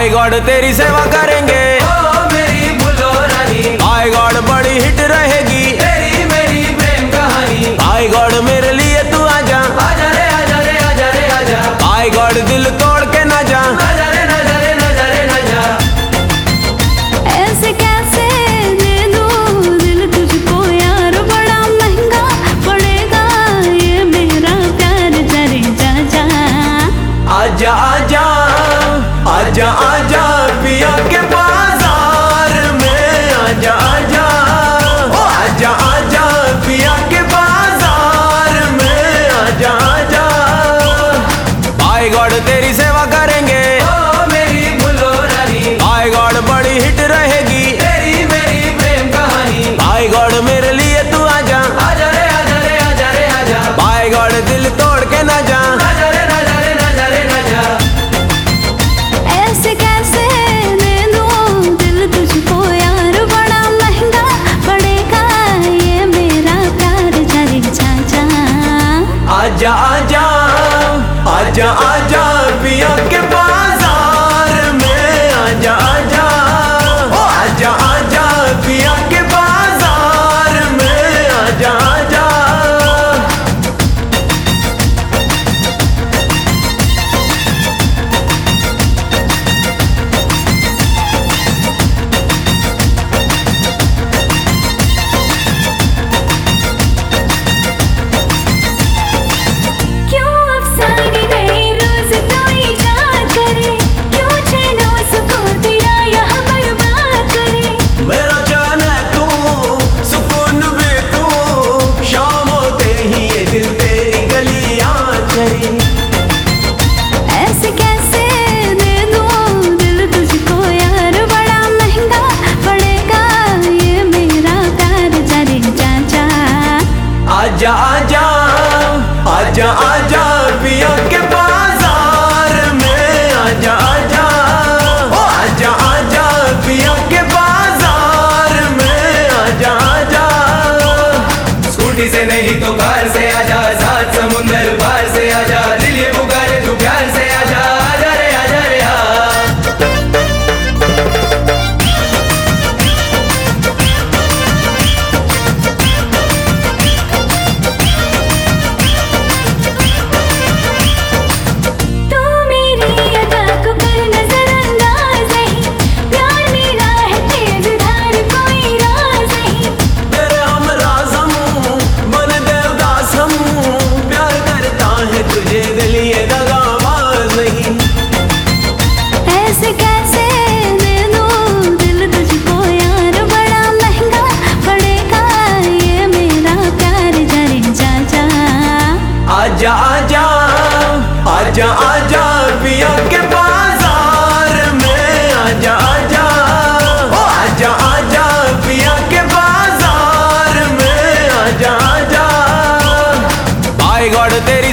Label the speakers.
Speaker 1: भाई गॉड तेरी सेवा करेंगे। दिल तोड़ के ना जा।
Speaker 2: ऐसे कैसे यार बड़ा महँगा पड़ेगा। मेरा प्यार
Speaker 1: आजा आजा पिया के बाज़ार में। आजा आजा आजा आजा पिया आजा आजा आजा
Speaker 3: आजा,
Speaker 1: पिया के बाज़ार में आजा आजा ओ आजा आजा, पिया के बाज़ार में आजा आजा।
Speaker 3: स्कूटी से नहीं तो
Speaker 2: पड़
Speaker 1: तेरी